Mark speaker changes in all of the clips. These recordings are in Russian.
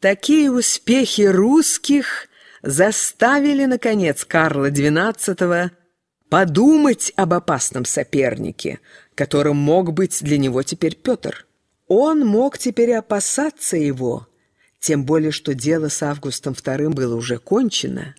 Speaker 1: Такие успехи русских заставили, наконец, Карла XII подумать об опасном сопернике, которым мог быть для него теперь Петр. Он мог теперь опасаться его, тем более, что дело с Августом II было уже кончено.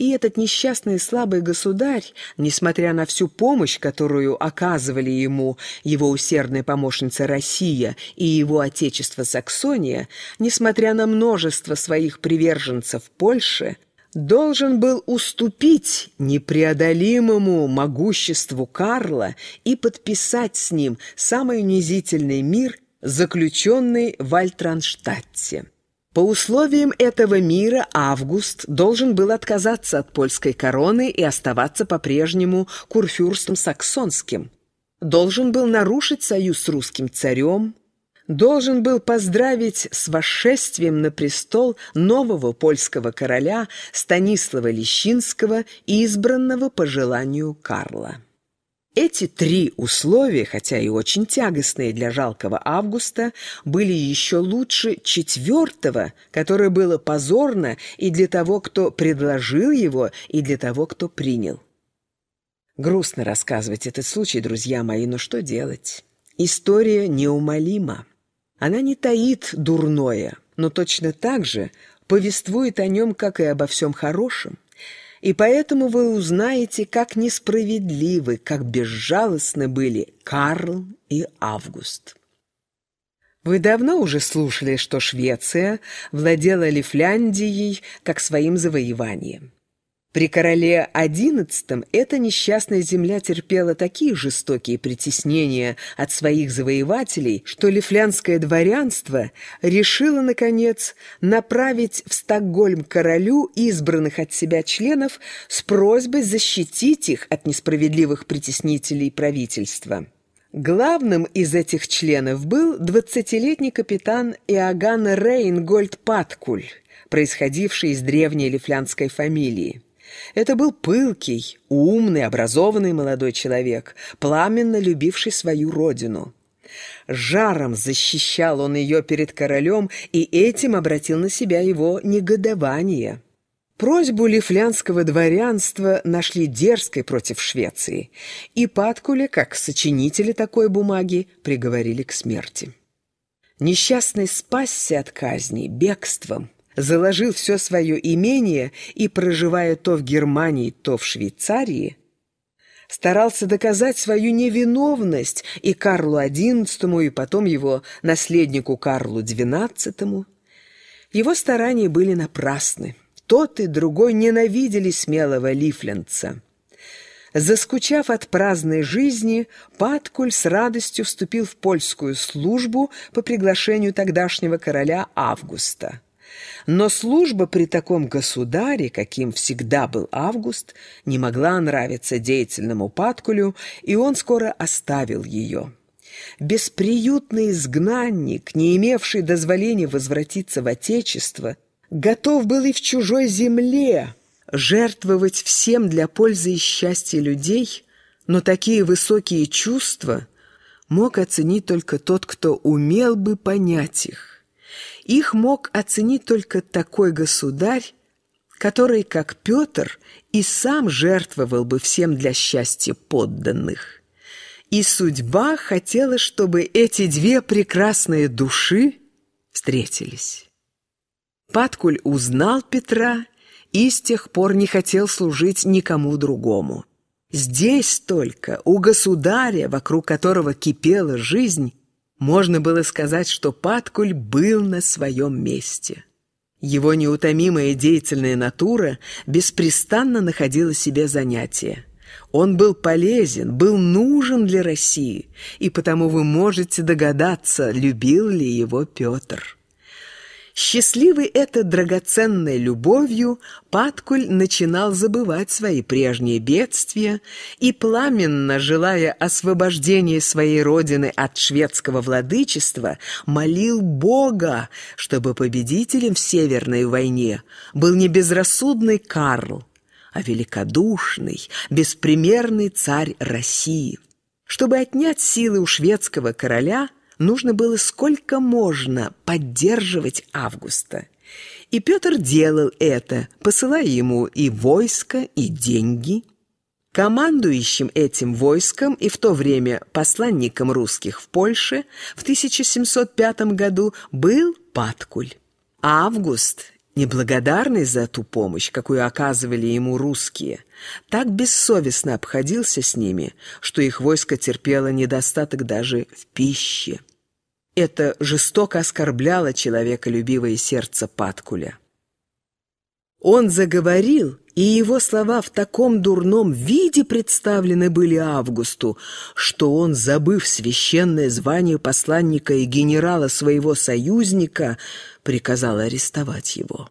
Speaker 1: И этот несчастный и слабый государь, несмотря на всю помощь, которую оказывали ему его усердная помощница Россия и его отечество Саксония, несмотря на множество своих приверженцев Польши, должен был уступить непреодолимому могуществу Карла и подписать с ним самый унизительный мир, заключенный в Альтранштадте. По условиям этого мира Август должен был отказаться от польской короны и оставаться по-прежнему курфюрстом саксонским. Должен был нарушить союз с русским царем, должен был поздравить с восшествием на престол нового польского короля Станислава Лещинского, избранного по желанию Карла. Эти три условия, хотя и очень тягостные для жалкого Августа, были еще лучше четвертого, которое было позорно и для того, кто предложил его, и для того, кто принял. Грустно рассказывать этот случай, друзья мои, но что делать? История неумолима. Она не таит дурное, но точно так же повествует о нем, как и обо всем хорошем и поэтому вы узнаете, как несправедливы, как безжалостны были Карл и Август. Вы давно уже слушали, что Швеция владела Лифляндией как своим завоеванием. При короле XI эта несчастная земля терпела такие жестокие притеснения от своих завоевателей, что лифлянское дворянство решило, наконец, направить в Стокгольм королю избранных от себя членов с просьбой защитить их от несправедливых притеснителей правительства. Главным из этих членов был двадцатилетний капитан Иоганн Рейнгольд Паткуль, происходивший из древней лифлянской фамилии. Это был пылкий, умный, образованный молодой человек, пламенно любивший свою родину. Жаром защищал он ее перед королем, и этим обратил на себя его негодование. Просьбу лифлянского дворянства нашли дерзкой против Швеции, и Паткуле, как сочинители такой бумаги, приговорили к смерти. Несчастный спасся от казни бегством – заложил все свое имение и, проживая то в Германии, то в Швейцарии, старался доказать свою невиновность и Карлу XI, и потом его наследнику Карлу XII. Его старания были напрасны. Тот и другой ненавидели смелого лифленца. Заскучав от праздной жизни, Паткуль с радостью вступил в польскую службу по приглашению тогдашнего короля Августа. Но служба при таком государе, каким всегда был Август, не могла нравиться деятельному Паткулю, и он скоро оставил ее. Бесприютный изгнанник, не имевший дозволения возвратиться в Отечество, готов был и в чужой земле жертвовать всем для пользы и счастья людей, но такие высокие чувства мог оценить только тот, кто умел бы понять их. Их мог оценить только такой государь, который, как Петр, и сам жертвовал бы всем для счастья подданных. И судьба хотела, чтобы эти две прекрасные души встретились. Паткуль узнал Петра и с тех пор не хотел служить никому другому. Здесь только, у государя, вокруг которого кипела жизнь, можно было сказать, что Паткуль был на своем месте. Его неутомимая деятельная натура беспрестанно находила себе занятия. Он был полезен, был нужен для России, и потому вы можете догадаться, любил ли его Петр. Счастливый этой драгоценной любовью, Паткуль начинал забывать свои прежние бедствия и, пламенно желая освобождения своей родины от шведского владычества, молил Бога, чтобы победителем в Северной войне был не безрассудный Карл, а великодушный, беспримерный царь России. Чтобы отнять силы у шведского короля – нужно было сколько можно поддерживать Августа. И Петр делал это, посылая ему и войско, и деньги. Командующим этим войском и в то время посланником русских в Польше в 1705 году был Паткуль. Август неблагодарный за ту помощь, какую оказывали ему русские, так бессовестно обходился с ними, что их войско терпело недостаток даже в пище. Это жестоко оскорбляло человеколюбивое сердце Паткуля. Он заговорил, и его слова в таком дурном виде представлены были Августу, что он, забыв священное звание посланника и генерала своего союзника, приказал арестовать его.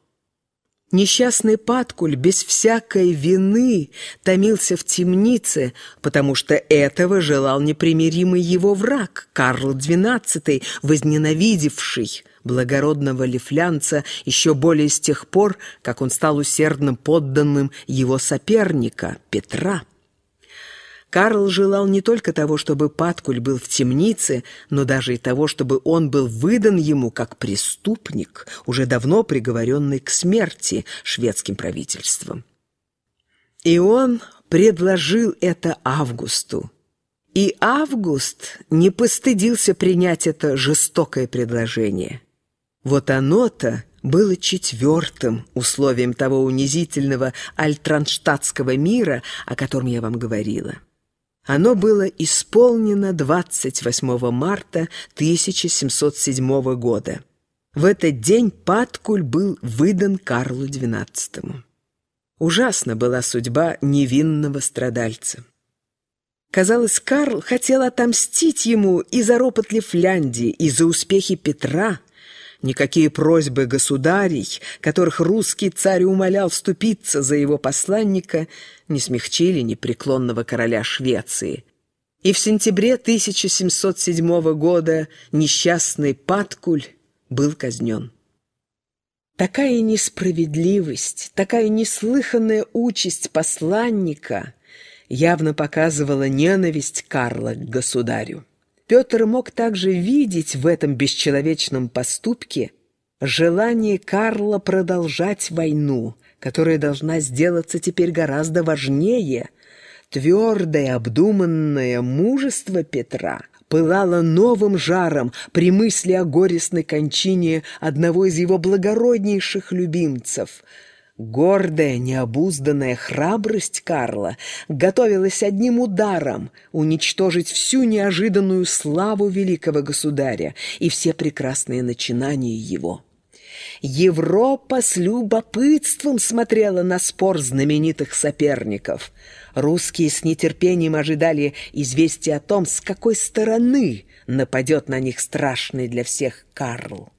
Speaker 1: Несчастный Паткуль без всякой вины томился в темнице, потому что этого желал непримиримый его враг, Карл XII, возненавидевший благородного лифлянца еще более с тех пор, как он стал усердным подданным его соперника, Петра. Карл желал не только того, чтобы Паткуль был в темнице, но даже и того, чтобы он был выдан ему как преступник, уже давно приговоренный к смерти шведским правительством. И он предложил это Августу. И Август не постыдился принять это жестокое предложение. Вот оно-то было четвертым условием того унизительного альтранштадтского мира, о котором я вам говорила. Оно было исполнено 28 марта 1707 года. В этот день Паткуль был выдан Карлу XII. Ужасна была судьба невинного страдальца. Казалось, Карл хотел отомстить ему и за ропот Лифляндии, и за успехи Петра, Никакие просьбы государей, которых русский царь умолял вступиться за его посланника, не смягчили непреклонного короля Швеции. И в сентябре 1707 года несчастный Паткуль был казнен. Такая несправедливость, такая неслыханная участь посланника явно показывала ненависть Карла к государю. Петр мог также видеть в этом бесчеловечном поступке желание Карла продолжать войну, которая должна сделаться теперь гораздо важнее. Твердое, обдуманное мужество Петра пылало новым жаром при мысли о горестной кончине одного из его благороднейших любимцев — Гордая, необузданная храбрость Карла готовилась одним ударом уничтожить всю неожиданную славу великого государя и все прекрасные начинания его. Европа с любопытством смотрела на спор знаменитых соперников. Русские с нетерпением ожидали известия о том, с какой стороны нападет на них страшный для всех Карл.